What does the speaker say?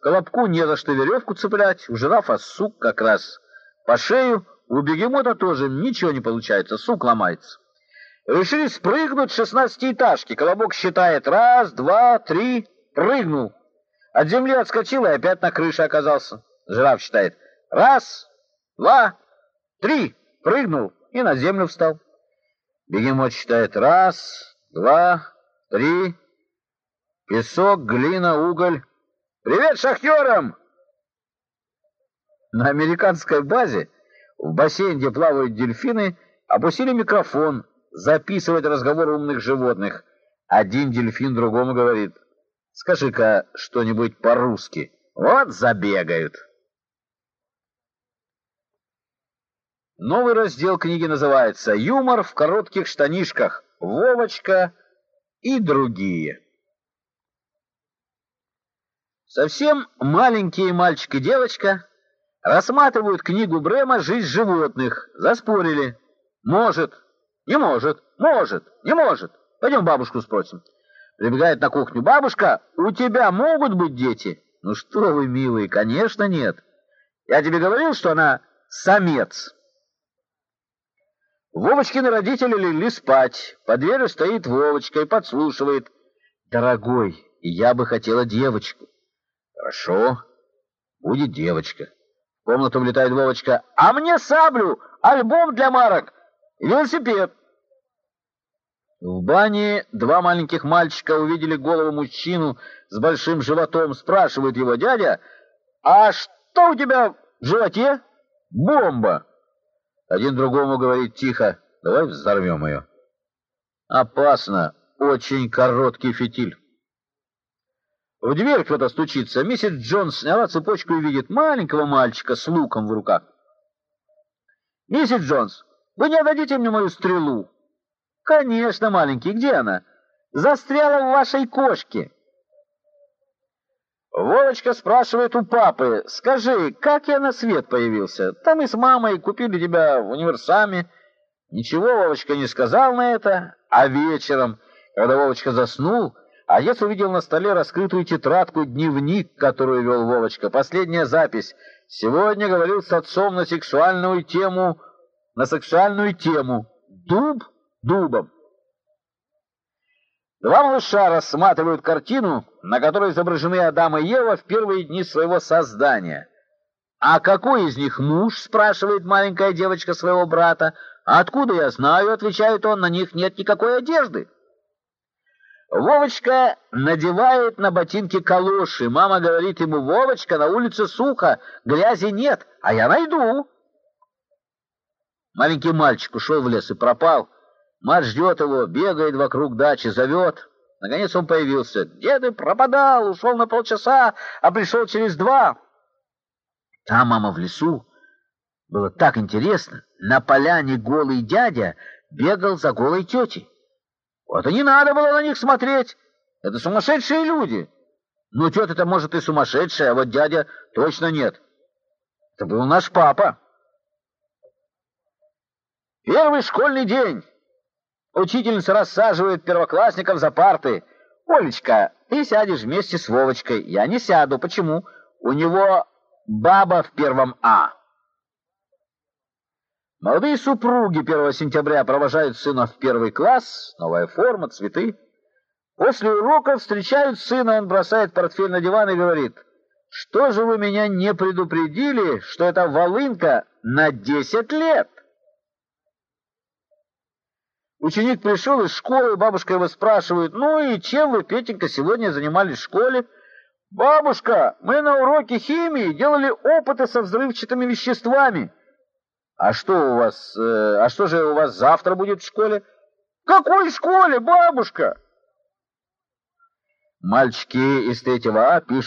Колобку не за что веревку цеплять, у жирафа сук как раз по шею, у бегемота тоже ничего не получается, сук ломается. Решили спрыгнуть с шестнадцатиэтажки. Колобок считает раз, два, три, прыгнул. От земли отскочил и опять на крыше оказался. Жираф считает раз, два, три, прыгнул и на землю встал. Бегемот считает раз, два, три, песок, глина, уголь. «Привет шахтерам!» На американской базе, в бассейне, где плавают дельфины, опустили микрофон записывать разговоры умных животных. Один дельфин другому говорит, «Скажи-ка что-нибудь по-русски». Вот забегают. Новый раздел книги называется «Юмор в коротких штанишках. Вовочка и другие». Совсем маленькие мальчик и девочка рассматривают книгу Брема «Жизнь животных». Заспорили. Может, не может, может, не может. Пойдем бабушку спросим. Прибегает на кухню. Бабушка, у тебя могут быть дети? Ну что вы, милые, конечно нет. Я тебе говорил, что она самец. Вовочкины родители легли спать. Под дверью стоит Вовочка и подслушивает. Дорогой, я бы хотела девочку. Хорошо, будет девочка. В комнату влетает Вовочка. А мне саблю, альбом для марок, велосипед. В бане два маленьких мальчика увидели голову мужчину с большим животом. Спрашивает его дядя, а что у тебя в животе? Бомба. Один другому говорит тихо, давай взорвем ее. Опасно, очень короткий фитиль. В дверь кто-то стучится. Миссис Джонс сняла цепочку и видит маленького мальчика с луком в руках. «Миссис Джонс, вы не отдадите мне мою стрелу?» «Конечно, маленький. Где она?» «Застряла в вашей кошке». Вовочка спрашивает у папы, «Скажи, как я на свет появился? Там и с мамой купили тебя в универсаме». Ничего Вовочка не сказал на это, а вечером, когда Вовочка заснул, Отец увидел на столе раскрытую тетрадку «Дневник», которую вел Вовочка. Последняя запись. Сегодня говорил с отцом на сексуальную тему, на сексуальную тему. Дуб дубом. Два малыша рассматривают картину, на которой изображены Адам и Ева в первые дни своего создания. «А какой из них муж?» — спрашивает маленькая девочка своего брата. «Откуда я знаю?» — отвечает он. «На них нет никакой одежды». Вовочка надевает на ботинки калоши. Мама говорит ему, Вовочка, на улице сухо, грязи нет, а я найду. Маленький мальчик ушел в лес и пропал. Мать ждет его, бегает вокруг дачи, зовет. Наконец он появился. Где ты пропадал? Ушел на полчаса, а пришел через два. Там мама в лесу. Было так интересно. На поляне голый дядя бегал за голой тетей. Вот и не надо было на них смотреть. Это сумасшедшие люди. Ну, тетя-то, может, и сумасшедшая, а вот дядя точно нет. Это был наш папа. Первый школьный день. Учительница рассаживает первоклассников за парты. «Олечка, ты сядешь вместе с Вовочкой». «Я не сяду. Почему?» «У него баба в первом А». Молодые супруги 1 сентября провожают сына в первый класс, новая форма, цветы. После урока встречают сына, он бросает портфель на диван и говорит, «Что же вы меня не предупредили, что это волынка на 10 лет?» Ученик пришел из школы, бабушка его спрашивает, «Ну и чем вы, Петенька, сегодня занимались в школе?» «Бабушка, мы на уроке химии делали опыты со взрывчатыми веществами». А что у вас, э, а что же у вас завтра будет в школе? Какой школе, бабушка? Мальчики из третьего А пишут